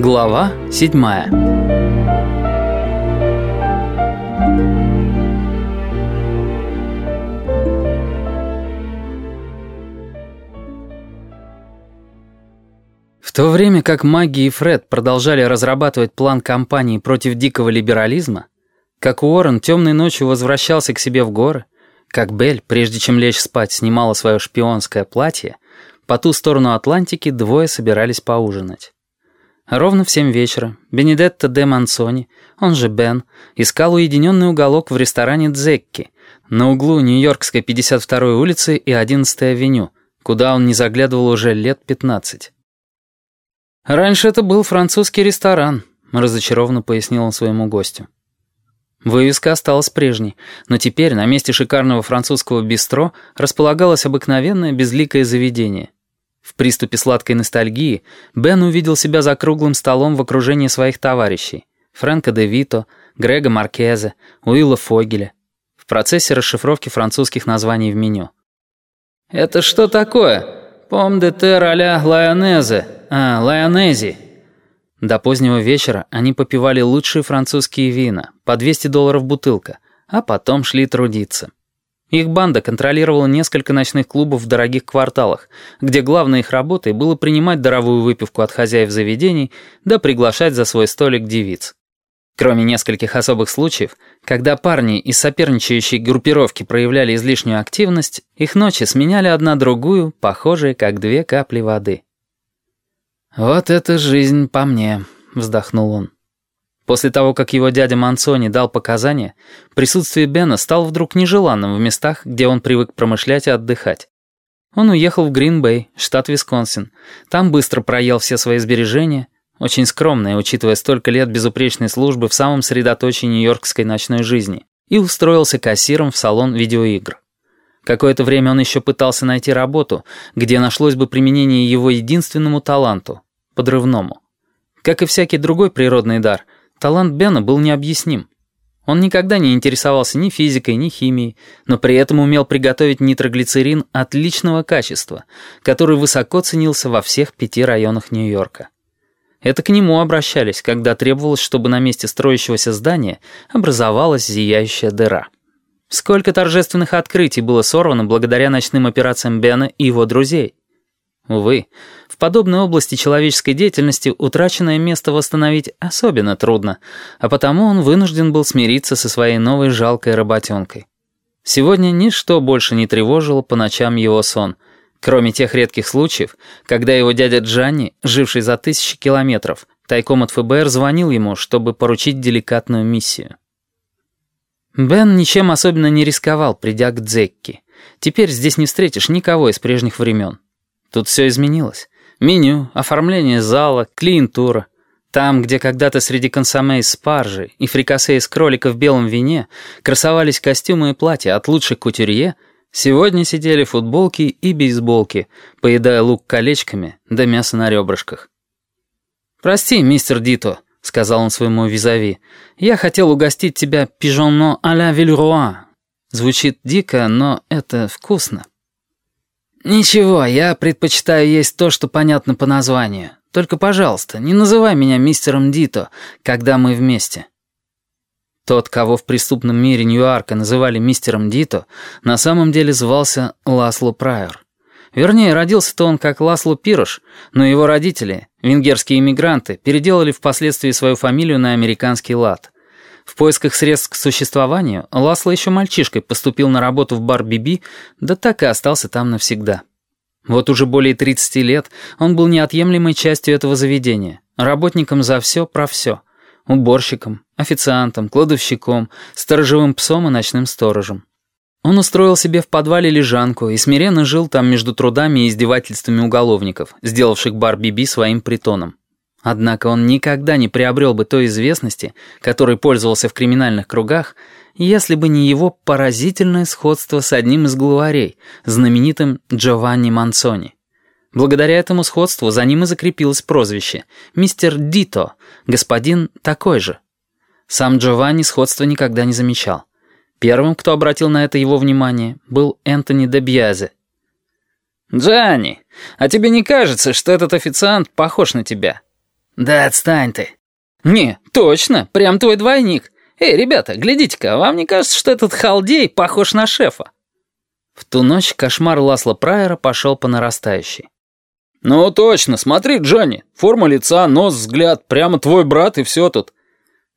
Глава седьмая В то время как Магги и Фред продолжали разрабатывать план кампании против дикого либерализма, как Уоррен темной ночью возвращался к себе в горы, как Белль, прежде чем лечь спать, снимала свое шпионское платье, по ту сторону Атлантики двое собирались поужинать. Ровно в семь вечера Бенедетто де Мансони, он же Бен, искал уединенный уголок в ресторане «Дзекки» на углу Нью-Йоркской 52-й улицы и 11-й авеню, куда он не заглядывал уже лет 15. «Раньше это был французский ресторан», — разочарованно пояснил он своему гостю. Вывеска осталась прежней, но теперь на месте шикарного французского бистро располагалось обыкновенное безликое заведение. В приступе сладкой ностальгии Бен увидел себя за круглым столом в окружении своих товарищей Фрэнка де Вито, Грега Маркезе, Уилла Фогеля в процессе расшифровки французских названий в меню. «Это что такое? Пом де тер а-ля лайонезе, а, лайонези», до позднего вечера они попивали лучшие французские вина, по 200 долларов бутылка, а потом шли трудиться. Их банда контролировала несколько ночных клубов в дорогих кварталах, где главной их работой было принимать даровую выпивку от хозяев заведений да приглашать за свой столик девиц. Кроме нескольких особых случаев, когда парни из соперничающей группировки проявляли излишнюю активность, их ночи сменяли одна другую, похожие как две капли воды. «Вот это жизнь по мне», — вздохнул он. После того, как его дядя Мансони дал показания, присутствие Бена стало вдруг нежеланным в местах, где он привык промышлять и отдыхать. Он уехал в Грин-Бэй, штат Висконсин. Там быстро проел все свои сбережения, очень скромные, учитывая столько лет безупречной службы в самом средоточии нью-йоркской ночной жизни, и устроился кассиром в салон видеоигр. Какое-то время он еще пытался найти работу, где нашлось бы применение его единственному таланту подрывному. Как и всякий другой природный дар, талант Бена был необъясним. Он никогда не интересовался ни физикой, ни химией, но при этом умел приготовить нитроглицерин отличного качества, который высоко ценился во всех пяти районах Нью-Йорка. Это к нему обращались, когда требовалось, чтобы на месте строящегося здания образовалась зияющая дыра. Сколько торжественных открытий было сорвано благодаря ночным операциям Бена и его друзей. Увы, в подобной области человеческой деятельности утраченное место восстановить особенно трудно, а потому он вынужден был смириться со своей новой жалкой работенкой. Сегодня ничто больше не тревожило по ночам его сон, кроме тех редких случаев, когда его дядя Джанни, живший за тысячи километров, тайком от ФБР звонил ему, чтобы поручить деликатную миссию. Бен ничем особенно не рисковал, придя к Дзекки. Теперь здесь не встретишь никого из прежних времен. Тут все изменилось. Меню, оформление зала, клиентура. Там, где когда-то среди консоме из спаржи и фрикасе из кролика в белом вине красовались костюмы и платья от лучших кутюрье, сегодня сидели футболки и бейсболки, поедая лук колечками да мясо на ребрышках. «Прости, мистер Дито», — сказал он своему визави, «я хотел угостить тебя пижонно а-ля Вильруа. Звучит дико, но это вкусно». «Ничего, я предпочитаю есть то, что понятно по названию. Только, пожалуйста, не называй меня мистером Дито, когда мы вместе». Тот, кого в преступном мире Ньюарка называли мистером Дито, на самом деле звался Ласло Прайор. Вернее, родился-то он как Ласло Пирош, но его родители, венгерские иммигранты, переделали впоследствии свою фамилию на американский лад – в поисках средств к существованию Ласло еще мальчишкой поступил на работу в бар Биби, да так и остался там навсегда. Вот уже более 30 лет он был неотъемлемой частью этого заведения, работником за все про все. Уборщиком, официантом, кладовщиком, сторожевым псом и ночным сторожем. Он устроил себе в подвале лежанку и смиренно жил там между трудами и издевательствами уголовников, сделавших бар Биби своим притоном. Однако он никогда не приобрел бы той известности, которой пользовался в криминальных кругах, если бы не его поразительное сходство с одним из главарей, знаменитым Джованни Мансони. Благодаря этому сходству за ним и закрепилось прозвище «Мистер Дито», господин такой же. Сам Джованни сходства никогда не замечал. Первым, кто обратил на это его внимание, был Энтони де Бьязе. «Джанни, а тебе не кажется, что этот официант похож на тебя?» «Да отстань ты». «Не, точно, прям твой двойник. Эй, ребята, глядите-ка, вам не кажется, что этот халдей похож на шефа?» В ту ночь кошмар Ласла Прайера пошел по нарастающей. «Ну точно, смотри, Джонни, форма лица, нос, взгляд, прямо твой брат и все тут».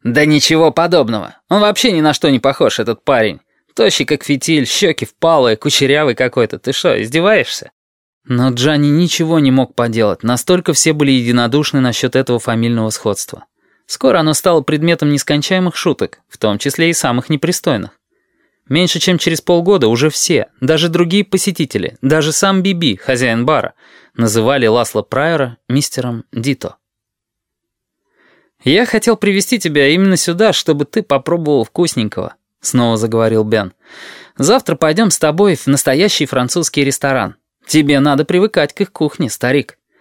«Да ничего подобного. Он вообще ни на что не похож, этот парень. Тощий, как фитиль, щеки впалые, кучерявый какой-то. Ты что, издеваешься?» Но Джанни ничего не мог поделать, настолько все были единодушны насчет этого фамильного сходства. Скоро оно стало предметом нескончаемых шуток, в том числе и самых непристойных. Меньше чем через полгода уже все, даже другие посетители, даже сам Биби, хозяин бара, называли Ласла Прайера мистером Дито. «Я хотел привести тебя именно сюда, чтобы ты попробовал вкусненького», — снова заговорил Бен. «Завтра пойдем с тобой в настоящий французский ресторан. Тебе надо привыкать к их кухне, старик».